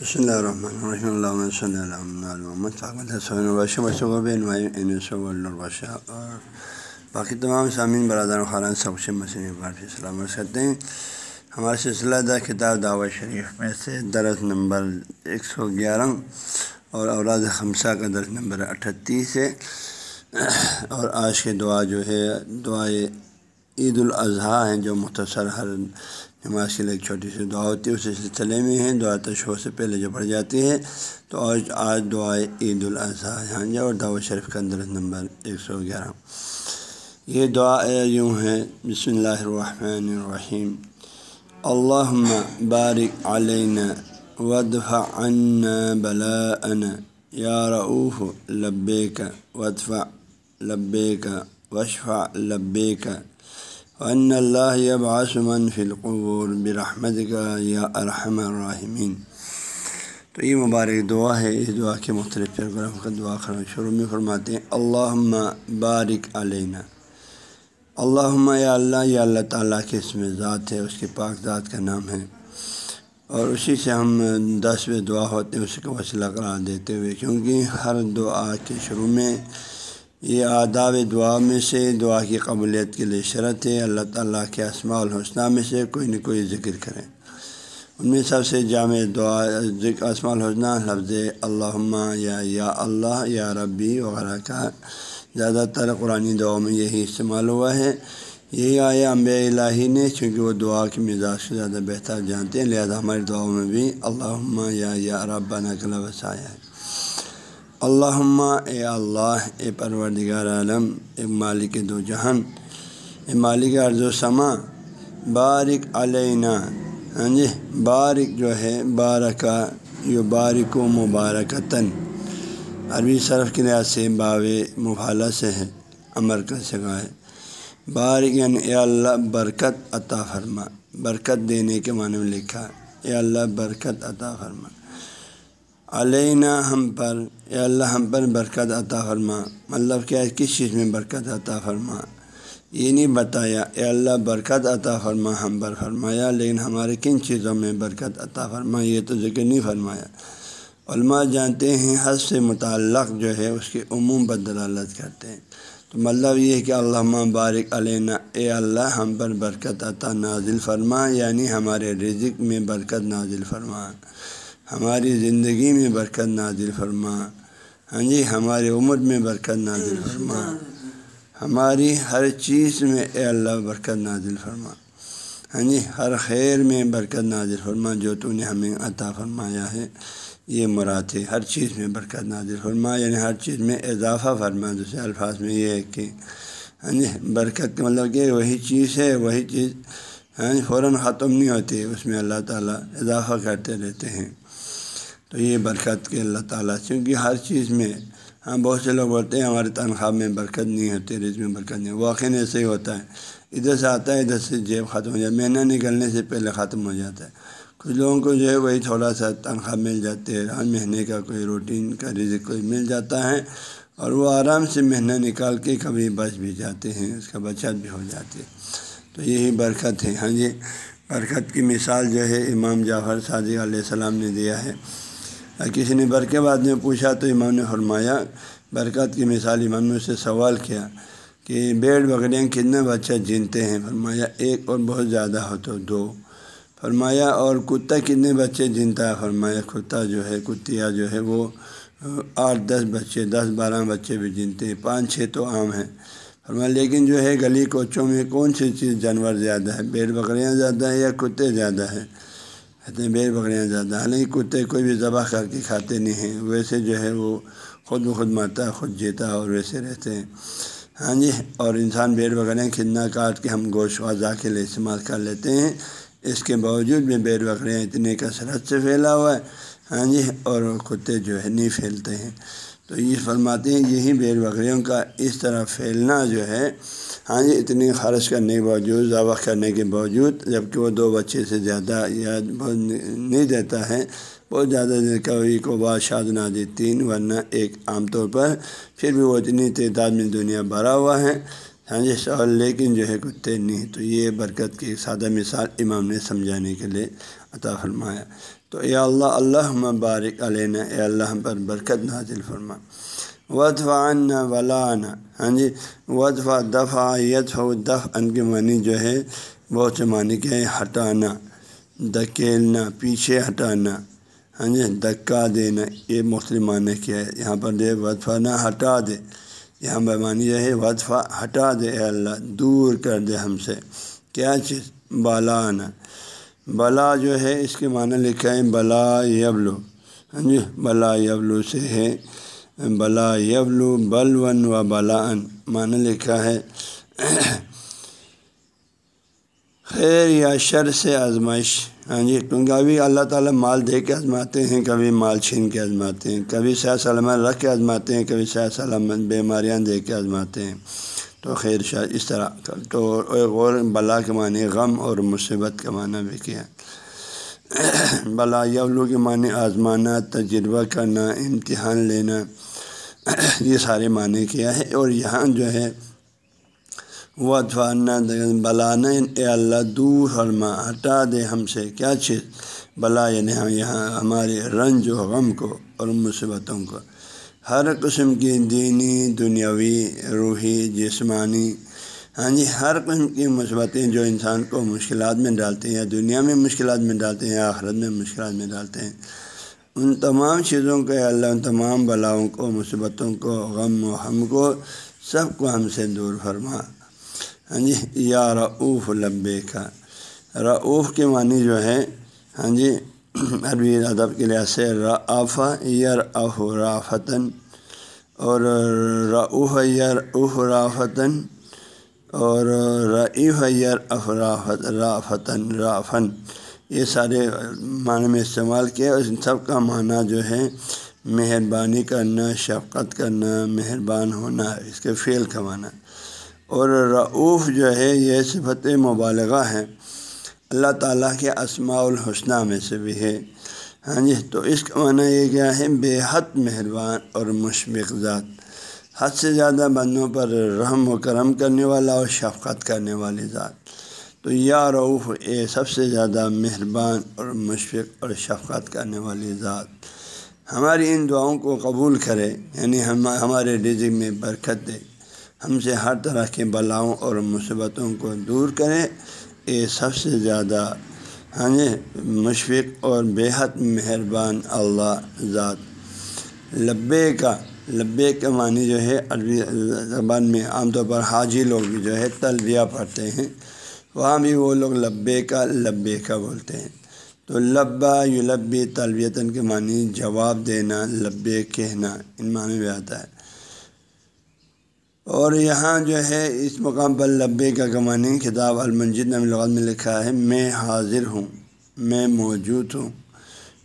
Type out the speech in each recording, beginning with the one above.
بس اللہ الرحمن الرحیم اللہ صلی اللہ اور باقی تمام سامعین برادر خاران سب سے مسئلہ بار سلامت کرتے ہیں ہمارا سلسلہ دا کتاب دعوت شریف میں سے درس نمبر ایک سو گیارہ اور اوراد خمسہ کا درس نمبر اٹھتیس ہے اور آج کے دعا جو ہے دعائے عید الاضحیٰ ہیں جو مختصر ہر نماز کے لیے ایک چھوٹی سی دعا ہوتی ہے اسی سلسلے میں ہیں۔ دعا تشو سے پہلے جو پڑھ جاتی ہے تو آج آج دعائے عید الاضحیٰ ہاں جی اور دعوت شریف کا اندر نمبر ایک سو گیارہ۔ یہ دعا یوں ہے، بسم اللہ الرحمن الرحیم۔ اللہ بارک علین ودفع عنا بلاءنا۔ یا رعوف لبیک ودفع لبیک وشفع لبیک۔ ان اللہ یب آسمن فلقور برحمد کا یا ارحم الرحمین تو یہ مبارک دعا ہے، اس دعا کے مختلف پیراگراف کا دعا شروع میں فرماتے ہیں اللہ بارک علینہ اللہ یا اللہ یا اللہ تعالیٰ کے اس میں ذات ہے، اس کے پاک ذات کا نام ہے۔ اور اسی سے ہم دسویں دعا ہوتے ہیں اسی کو وسیلہ قرار دیتے ہوئے، کیونکہ ہر دعا کے شروع میں یہ آداب دعا میں سے، دعا کی قبولیت کے لیے شرط ہے۔ اللہ تعالیٰ کے اسماع الحسنہ میں سے کوئی نہ کوئی ذکر کریں۔ ان میں سب سے جامع دعا، ذکر الحسنہ لفظ اللہ یا یا اللہ یا ربی وغیرہ کا زیادہ تر قرآن دعاؤں میں یہی استعمال ہوا ہے۔ یہی آیا امب الہی نے، چونکہ وہ دعا کے مزاج سے زیادہ بہتر جانتے ہیں، لہذا ہماری دعاؤں میں بھی اللہ یا یا رب نقل وسایا ہے اللہ اے اللہ اے پروردگار عالم اے مالک دو جہان اے مالک ارض و سما بارک علینہ ہاں جی بارک جو ہے بارکا یو بارک و مبارکتاً عربی صرف کے لحاظ سے باو مبالہ سے ہے امر کا سگا ہے بارک یعنی اے اللہ برکت عطا فرما برکت دینے کے معنی میں لکھا اے اللہ برکت عطا فرما علینہ ہم پر یا اللہ ہم پر برکت عطا فرما۔ مطلب کیا کس چیز میں برکت عطا فرما؟ یہ نہیں بتایا، اے اللہ برکت عطا فرما، ہم پر فرمایا۔ لیکن ہمارے کن چیزوں میں برکت عطا فرما؟ یہ تو ذکر نہیں فرمایا۔ علماء جانتے ہیں، حد سے متعلق جو ہے، اس کے عموم پر دلالت کرتے ہیں۔ تو مطلب یہ ہے کہ اللہ بارک علینہ اے اللہ ہم پر برکت عطا نازل فرما یعنی ہمارے رزق میں برکت نازل فرما۔ ہماری زندگی میں برکت نازل فرما۔ ہاں جی ہماری عمر میں برکت نازل فرما۔ ہماری ہر چیز میں اے اللہ برکت نازل فرما۔ ہاں جی ہر خیر میں برکت نازل فرما، جو تو نے ہمیں عطا فرمایا ہے۔ یہ مراد ہے، ہر چیز میں برکت نازل فرما۔ یعنی ہر چیز میں اضافہ فرما۔ دوسرے الفاظ میں یہ ہے کہ ہاں جی برکت کا مطلب کہ وہی چیز ہے، وہی چیز ہاں جی فوراً ختم نہیں ہوتی۔ اس میں اللہ تعالیٰ اضافہ کرتے رہتے ہیں۔ تو یہ برکت کے اللہ تعالیٰ چونکہ ہر چیز میں ہاں بہت سے لوگ بولتے ہیں ہمارے تنخواہ میں برکت نہیں ہوتی رز میں برکت نہیں واقع ایسے ہی ہوتا ہے۔ ادھر سے آتا ہے، ادھر سے جیب ختم ہو جاتا ہے، مہینہ نکلنے سے پہلے ختم ہو جاتا ہے۔ کچھ لوگوں کو جو ہے وہی تھوڑا سا تنخواہ مل جاتے ہے، ہر مہینے کا کوئی روٹین کا رزق کوئی مل جاتا ہے اور وہ آرام سے مہینہ نکال کے کبھی بچ بھی جاتے ہیں، اس کا بچت بھی ہو جاتی ہے۔ تو یہی برکت ہے۔ ہاں جی برکت کی مثال جو ہے امام جعفر صادق علیہ السلام نے دیا ہے۔ کسی نے برقے بعد میں پوچھا تو امام نے فرمایا برکت کی مثال امام نے اس سے سوال کیا کہ بیڑ بکریاں کتنے بچہ جینتے ہیں؟ فرمایا، ایک اور بہت زیادہ ہو تو دو۔ فرمایا، اور کتا کتنے بچے جنتا ہے؟ فرمایا، کتا جو ہے، کتیا جو ہے، وہ آٹھ، دس بچے، دس، بارہ بچے بھی جنتے ہیں۔ پانچ، چھ تو عام ہیں۔ فرمایا، لیکن جو ہے، گلی کوچوں میں کون سی چیز جانور زیادہ ہے؟ بیڑ بکریاں زیادہ ہیں یا کتے زیادہ ہیں؟ کہتے ہیں بیر بکریاں زیادہ حالانکہ کتے کوئی بھی ذبح کر کے کھاتے نہیں ہیں۔ ویسے جو ہے وہ خود بخود مرتا ہے، خود جیتا اور ویسے رہتے ہیں۔ ہاں جی اور انسان بیر بکریاں کھدنا کاٹ کے ہم گوشت غذا کے لیے استعمال کر لیتے ہیں۔ اس کے باوجود بھی بیر بکریاں اتنے کثرت سے پھیلا ہوا ہے۔ ہاں جی اور کتے جو ہے نہیں پھیلتے ہیں۔ تو یہ فرماتے ہیں یہی بیر بکریوں کا اس طرح پھیلنا جو ہے ہاں جی اتنی خرچ کرنے کے باوجود ذبح کرنے کے باوجود جبکہ وہ دو بچے سے زیادہ یا بہت نہیں دیتا ہے۔ بہت زیادہ کبھی کو بعد نہ دی تین ورنہ ایک عام طور پر پھر بھی وہ اتنی تعداد میں دنیا بھرا ہوا ہے۔ ہاں جی سوال لیکن جو ہے کتے نہیں، تو یہ برکت کی سادہ مثال امام نے سمجھانے کے لیے عطا فرمایا۔ تو اے اللہ اللہ مبارک علینا، اے اللہ پر برکت نازل فرما۔ وطفا ولانا ہاں جی وطفا دفع یت و دف ان کے معنی جو ہے بہت سے معنی کیا ہے ہٹانا دکیلنا پیچھے ہٹانا۔ ہاں جی دکا دینا، یہ مختلف معنی کیا ہے یہاں پر دے وطفا نہ ہٹا دے۔ یہاں پر معنی یہ ہے وطفا ہٹا دے، اے اللہ، دور کر دے ہم سے۔ کیا چیز؟ بالانا بلا جو ہے اس کے معنی لکھا ہے بلا یبلو۔ ہاں جی بلا یبلو سے ہے۔ بلا یبلو بلون و بلا ان معنی لکھا ہے خیر یا شر سے آزمائش۔ ہاں جی کیونکہ ابھی اللہ تعالیٰ مال دے کے آزماتے ہیں، کبھی مال چھین کے آزماتے ہیں، کبھی صحت سلامت رکھ کے آزماتے ہیں، کبھی صحت سلامت بیماریاں دے کے آزماتے ہیں۔ تو خیر شاہ، اس طرح تو اور بلا کے معنی غم اور مصیبت کا معنی بھی کیا۔ بلا یولو کے معنی آزمانا تجربہ کرنا، امتحان لینا، یہ سارے معنی کیا ہے۔ اور یہاں جو ہے، وہ بلانا، اے اللہ دور فرما، ہٹا دے ہم سے کیا چیز۔ بلا یعنی ہم یہاں، ہمارے رنج و غم کو اور مصیبتوں کو۔ ہر قسم کی دینی، دنیاوی، روحی، جسمانی ہاں جی ہر قسم کی مثبتیں جو انسان کو مشکلات میں ڈالتے ہیں، یا دنیا میں مشکلات میں ڈالتے ہیں، یا آخرت میں مشکلات میں ڈالتے ہیں، ان تمام چیزوں کو اللہ، ان تمام بلاؤں کو، مثبتوں کو، غم و ہم کو سب کو ہم سے دور فرما۔ ہاں جی یا رعوف لبے کا رعوف کے معنی جو ہے ہاں جی عربی ادب کے لحاظ سے رعفا یر اف رافتاً اور رعوف یر اف رافتاً اور رعیف یر اف رافت رافتاً رافن یہ سارے معنی میں استعمال کیا اور ان سب کا معنی جو ہے مہربانی کرنا، شفقت کرنا، مہربان ہونا، اس کے فعل کا معنی۔ اور رعوف جو ہے یہ صفت مبالغہ ہے۔ اللہ تعالیٰ کے اسماع الحسنہ میں سے بھی ہے۔ ہاں جی تو اس کا معنی یہ کیا ہے؟ بے حد مہربان اور مشبق ذات۔ حد سے زیادہ بندوں پر رحم و کرم کرنے والا اور شفقت کرنے والی ذات۔ تو یا رعوف اے سب سے زیادہ مہربان اور مشفق اور شفقت کرنے والی ذات۔ ہماری ان دعاؤں کو قبول کرے یعنی ہم، ہمارے رزق میں برکت دے۔ ہم سے ہر طرح کے بلاؤں اور مصیبتوں کو دور کرے۔ یہ سب سے زیادہ ہاں جی مشفق اور بےحد مہربان اللہ ذات لبے کا لبے کا معنی جو ہے، عربی زبان میں عام طور پر حاجی لوگ بھی جو ہے تلبیہ پڑھتے ہیں، وہاں بھی وہ لوگ لبے کا لبے کا بولتے ہیں۔ تو لبا یو لبی تلبیتاً کے معنی جواب دینا، لبے کہنا، ان معنی بھی آتا ہے۔ اور یہاں جو ہے، اس مقام پر لبے کا کمانی کتاب المنجد نام لغت میں لکھا ہے، میں حاضر ہوں، میں موجود ہوں،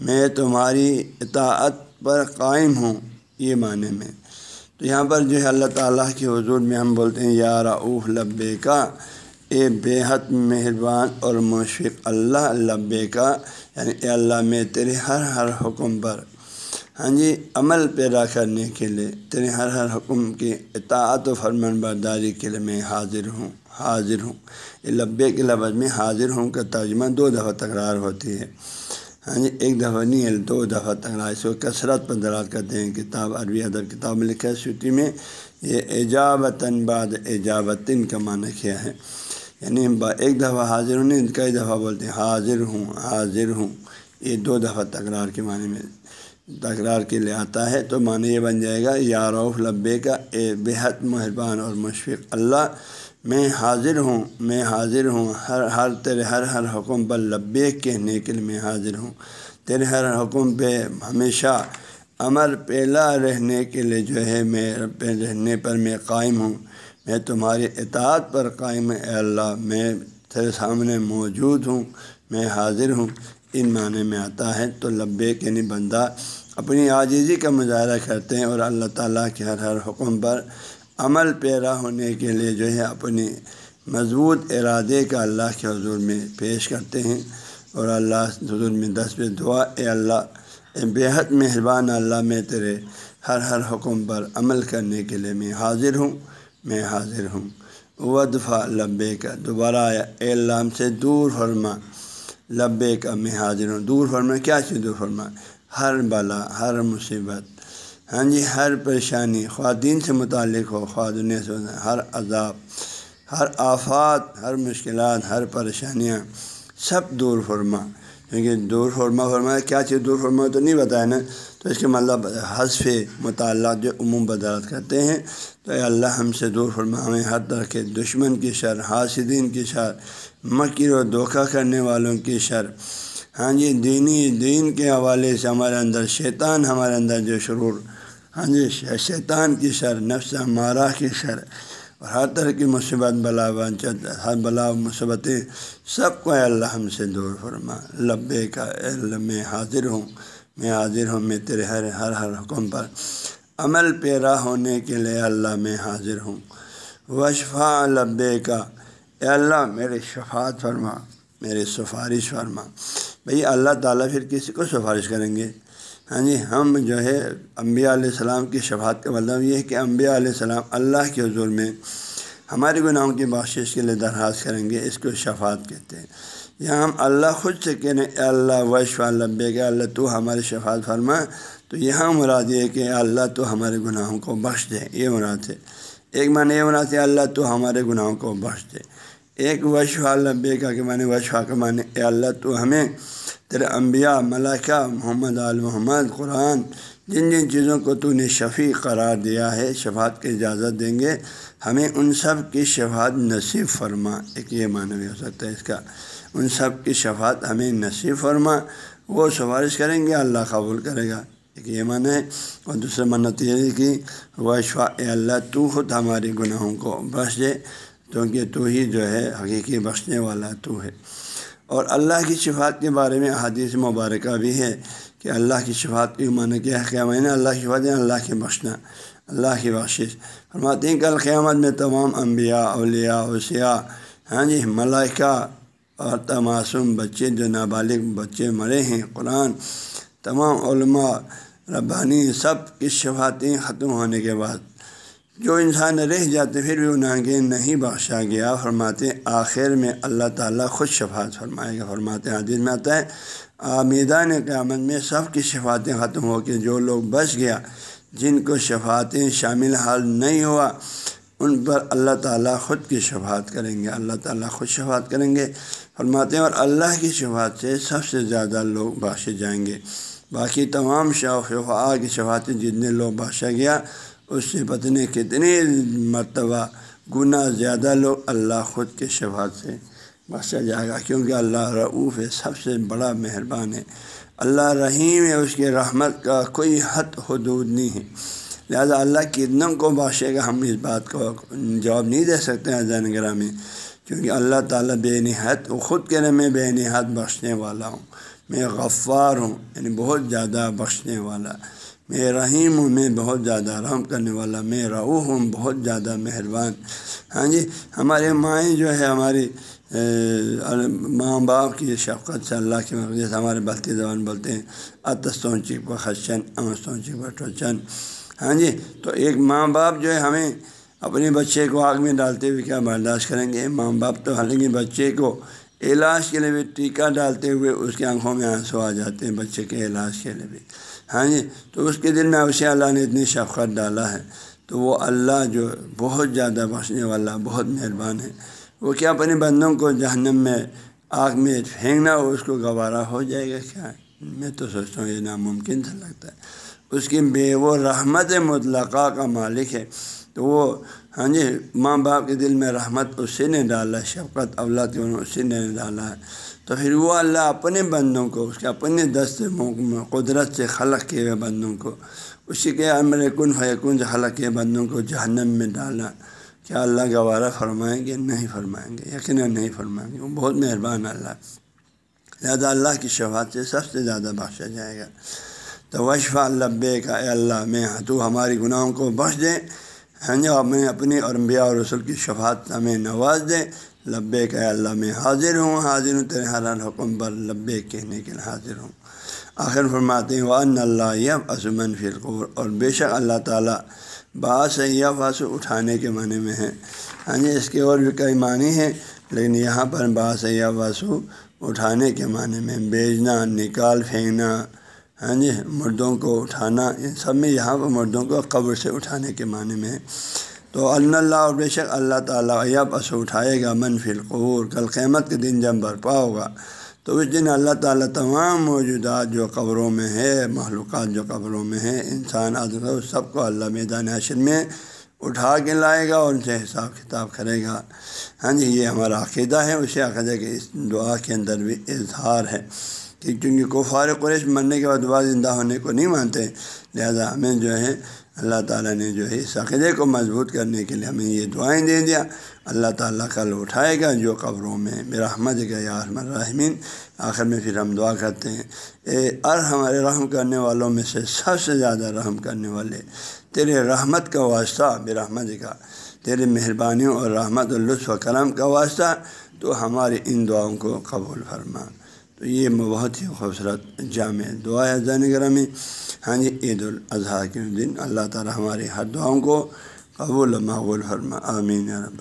میں تمہاری اطاعت پر قائم ہوں، یہ معنی میں۔ تو یہاں پر جو ہے، اللہ تعالیٰ کے حضور میں ہم بولتے ہیں، یا رعوف لبے کا، اے بے حد مہربان اور مشفق اللہ، لبے کا یعنی اے اللہ، میں تیرے ہر ہر حکم پر ہاں جی عمل پیدا کرنے کے لیے تیرے ہر ہر حکم کی اطاعت و فرمان برداری کے لیے میں حاضر ہوں حاضر ہوں۔ یہ لبے کے لفظ میں حاضر ہوں کا ترجمہ دو دفعہ تکرار ہوتی ہے۔ ہاں جی ایک دفعہ نہیں ہے دو دفعہ تکرار۔ اس کو کثرت پر درار کرتے ہیں۔ کتاب، عربی ادب کتاب میں لکھا ہے، سوتی میں یہ ایجابتاً بعد ایجابتن کا معنی کیا ہے۔ یعنی ایک دفعہ حاضر ہوں نہیں، کئی دفعہ بولتے ہیں حاضر ہوں حاضر ہوں۔ یہ دو دفعہ تکرار کے معنی میں تکرار کے لیے آتا ہے تو معنی یہ بن جائے گا، یا روف لبے کا اے بےحد مہربان اور مشفق اللہ، میں حاضر ہوں، میں حاضر ہوں، ہر ہر تیرے، ہر ہر حکم پر لبے کہنے کے لیے میں حاضر ہوں۔ تیرے، ہر حکم پہ ہمیشہ عمل پیلا رہنے کے لیے جو ہے میں پہ رہنے پر میں قائم ہوں۔ میں تمہاری اطاعت پر قائم اے اللہ، میں تیرے سامنے موجود ہوں، میں حاضر ہوں۔ ان معنی میں آتا ہے، تو لبے کے بندہ اپنی عاجزی کا مظاہرہ کرتے ہیں اور اللہ تعالیٰ کے ہر ہر حکم پر عمل پیرا ہونے کے لیے جو ہے اپنی مضبوط ارادے کا اللہ کے حضور میں پیش کرتے ہیں۔ اور اللہ حضور میں دس پہ دعا، اے اللہ، اے بےحد مہربان اللہ، میں تیرے ہر ہر حکم پر عمل کرنے کے لیے میں حاضر ہوں، میں حاضر ہوں۔ ودفع لبے کا دوبارہ آیا، اے اللہ سے دور فرما۔ لبے کا میں حاضر ہوں۔ دور فرما کیا چیز دور فرما ہر بلا، ہر مصیبت۔ ہاں جی ہر پریشانی۔ خواتین سے متعلق ہو خواتین سے۔ ہر عذاب، ہر آفات، ہر مشکلات، ہر پریشانیاں سب دور فرما۔ کیونکہ دور فرما فرما کیا چیز دور فرما تو نہیں بتایا نا؟ تو اس کے مطلب حذف مطالعات جو عموم بدارت کرتے ہیں، تو اے اللہ ہم سے دور فرما ہمیں ہر طرح کے دشمن کی شر، حاسدین کی شر، مکر و دھوکہ کرنے والوں کی شر۔ ہاں جی دینی دین کے حوالے سے ہمارے اندر شیطان، ہمارے اندر جو شرور ہاں جی شیطان کی شر، نفس مارا کی شر۔ اور ہر طرح کی مصیبت، بلا بنچت ہر بلا مصیبتیں سب کو اے اللہ ہم سے دور فرما۔ لبے کا اللہ، میں حاضر ہوں، میں حاضر ہوں، میں تیرے ہر ہر ہر حکم پر۔ عمل پیرا ہونے کے لیے اللہ میں حاضر ہوں۔ وشفا لبے کا، اے اللہ میرے شفاعت فرما، میرے سفارش فرما۔ بھئی اللہ تعالیٰ پھر کسی کو سفارش کریں گے؟ ہاں جی ہم جو ہے انبیاء علیہ السلام کی شفاعت کا مطلب یہ ہے کہ انبیاء علیہ السلام اللہ کے حضور میں ہمارے گناہوں کی بخشش کے لیے درخواست کریں گے، اس کو شفاعت کہتے ہیں۔ یہاں ہم اللہ خود سے کہنے اے اللہ وش البے کہ اللہ تو ہماری شفاعت فرما۔ تو یہاں مراد یہ کہ اللہ تو ہمارے گناہوں کو بخش دے۔ یہ مراد ہے۔ ایک معنی یہ مراد ہے اللہ تو ہمارے گناہوں کو بخش دے۔ ایک وش البے کا کہ معنی وشفا کا معنی، اے اللہ تو ہمیں تیرے انبیاء ملکہ محمد، آل محمد، قرآن، جن جن چیزوں کو تو نے شفیع قرار دیا ہے، شفاعت کی اجازت دیں گے، ہمیں ان سب کی شفاعت نصیب فرما۔ ایک یہ معنی بھی ہو سکتا ہے اس کا۔ ان سب کی شفاعت ہمیں نصیب فرما۔ وہ سفارش کریں گے، اللہ قبول کرے گا۔ ایک یہ معنی ہے۔ اور دوسرا منت یہ ہے کہ وہ شفا اللہ، تو خود ہمارے گناہوں کو بخش دے، کیونکہ تو ہی جو ہے حقیقی بخشنے والا تو ہے۔ اور اللہ کی شفاعت کے بارے میں حدیث مبارکہ بھی ہے کہ اللہ کی شفاعت کی معنی کیا ہے؟ قیامت اللہ کی شفاعت اللہ کے بخشنا، اللہ کی بخشش۔ فرماتے ہیں کل قیامت میں تمام انبیاء، اولیاء، اوسیاء ہاں جی ملائکہ اور تماسم بچے جو نابالغ بچے مرے ہیں، قرآن، تمام علماء، ربانی، سب کی شفاعتیں ختم ہونے کے بعد جو انسان رہ جاتے پھر بھی انہیں کے نہیں بخشا گیا، فرماتے آخر میں اللہ تعالیٰ خود شفاعت فرمائے گا۔ فرماتے حدیث میں آتا ہے میدان قیامت میں سب کی شفاعتیں ختم ہو کے جو لوگ بچ گیا، جن کو شفاعتیں شامل حال نہیں ہوا، ان پر اللہ تعالیٰ خود کی شفاعت کریں گے۔ اللہ تعالیٰ خود شفاعت کریں گے۔ فرماتے ہیں، اور اللہ کی شفاعت سے سب سے زیادہ لوگ بخشے جائیں گے۔ باقی تمام شوق کی شفاعتیں جتنے لوگ بخشا گیا اس سے پتنے کتنے مرتبہ گناہ زیادہ لوگ اللہ خود کے شفاعت سے بخشا جائے گا، کیونکہ اللہ رعوف ہے، سب سے بڑا مہربان ہے۔ اللہ رحیم ہے، اس کے رحمت کا کوئی حد حدود نہیں ہے۔ لہذا اللہ کتنا کو بخشے گا، ہم اس بات کو جواب نہیں دے سکتے ہیں زین گرہ میں۔ کیونکہ اللہ تعالیٰ بے نہایت وہ خود کہنے میں بے نہایت بخشنے والا ہوں۔ میں غفار ہوں یعنی بہت زیادہ بخشنے والا۔ میں رحیم ہوں، میں بہت زیادہ رحم کرنے والا، میں رعو ہوں، بہت زیادہ مہربان۔ ہاں جی ہمارے مائیں جو ہے، ہماری ماں باپ کی شفقت سے اللہ کی مقدس ہمارے بلتی زبان بولتے ہیں اتستوں چک بخشن امستوں چک بٹوچن ہاں جی تو ایک ماں باپ جو ہے، ہمیں اپنے بچے کو آگ میں ڈالتے ہوئے کیا برداشت کریں گے؟ ماں باپ تو حالانکہ بچے کو علاج کے لیے بھی ٹیکہ ڈالتے ہوئے اس کے آنکھوں میں آنسو آ جاتے ہیں، بچے کے علاج کے لیے بھی۔ ہاں جی تو اس کے دل میں اسے اللہ نے اتنی شفقت ڈالا ہے۔ تو وہ اللہ جو بہت زیادہ بخشنے والا، بہت مہربان ہے۔ وہ کیا اپنے بندوں کو جہنم میں آگ میں پھینکنا ہو اس کو گوارا ہو جائے گا؟ کیا؟ میں تو سوچتا ہوں یہ ناممکن سا لگتا ہے۔ اس کی بے وہ رحمت مطلقہ کا مالک ہے۔ تو وہ ہاں جی ماں باپ کے دل میں رحمت اسی نے ڈالا، شفقت اولاد اسی نے ڈالا۔ ہے تو پھر وہ اللہ اپنے بندوں کو، اس کے اپنے دست قدرت سے خلق کیے ہوئے بندوں کو، اسی کے امر کن فیکن سے خلق کیے بندوں کو جہنم میں ڈالا۔ کیا اللہ گوارہ فرمائیں گے؟ نہیں فرمائیں گے، یقیناً نہیں فرمائیں گے۔ وہ بہت مہربان اللہ۔ لہٰذا اللہ کی شفاعت سے سب سے زیادہ بخشا جائے گا۔ تو وشفا لبے کا اے اللہ میں ہاں، تو ہماری گناہوں کو بخش دے۔ ہاں جی میں اپنی اور انبیاء اور رسول کی شفاعت ہمیں نواز دے لبے کہ اللہ، میں حاضر ہوں۔ حاضر ہوں، تیرے حران حکم پر لبے کہنے کے لیے حاضر ہوں۔ آخر فرماتے ہیں ون اللہ یب عصمن فرقور اور بے شک اللہ تعالیٰ باس یا واسو اٹھانے کے معنی میں ہے۔ ہاں جی اس کے اور بھی کئی معنی ہیں، لیکن یہاں پر باس یا واسو اٹھانے کے معنی میں۔ بیچنا، نکال، پھینکنا ہاں جی مردوں کو اٹھانا ان سب میں یہاں پر مردوں کو قبر سے اٹھانے کے معنی میں تو اللہ اور بے شک اللہ تعالیٰ یا پس اٹھائے گا منفی القور کل قیمت کے دن جب برپا ہوگا۔ تو اس دن اللہ تعالیٰ تمام موجودات جو قبروں میں ہے معلومات جو قبروں میں ہیں، انسان آدمی سب کو اللہ میدان حشر میں اٹھا کے لائے گا اور ان سے حساب کتاب کرے گا۔ ہاں جی یہ ہمارا عقیدہ ہے، اسی عقیدہ کے اس دعا کے اندر بھی اظہار ہے۔ کہ کیونکہ کفار قریش مرنے کے بعد دوبارہ زندہ ہونے کو نہیں مانتے، لہذا ہمیں جو ہے اللہ تعالیٰ نے جو ہے اس عقیدے کو مضبوط کرنے کے لیے ہمیں یہ دعائیں دے دیا۔ اللہ تعالیٰ کل اٹھائے گا جو قبروں میں میرا احمد کا یا الرحمین۔ آخر میں پھر ہم دعا کرتے ہیں، اے ار ہمارے رحم کرنے والوں میں سے سب سے زیادہ رحم کرنے والے، تیرے رحمت کا واسطہ میرا احمد کا، تیرے مہربانیوں اور رحمت لطف و کرم کا واسطہ تو ہماری ان دعاؤں کو قبول فرما۔ تو یہ بہت ہی خوبصورت جامع دعا ہے زین گرامی ہاں جی عید الاضحیٰ کے دن اللہ تعالیٰ ہماری ہر دعاؤں کو قبول و معقول فرما، آمین رب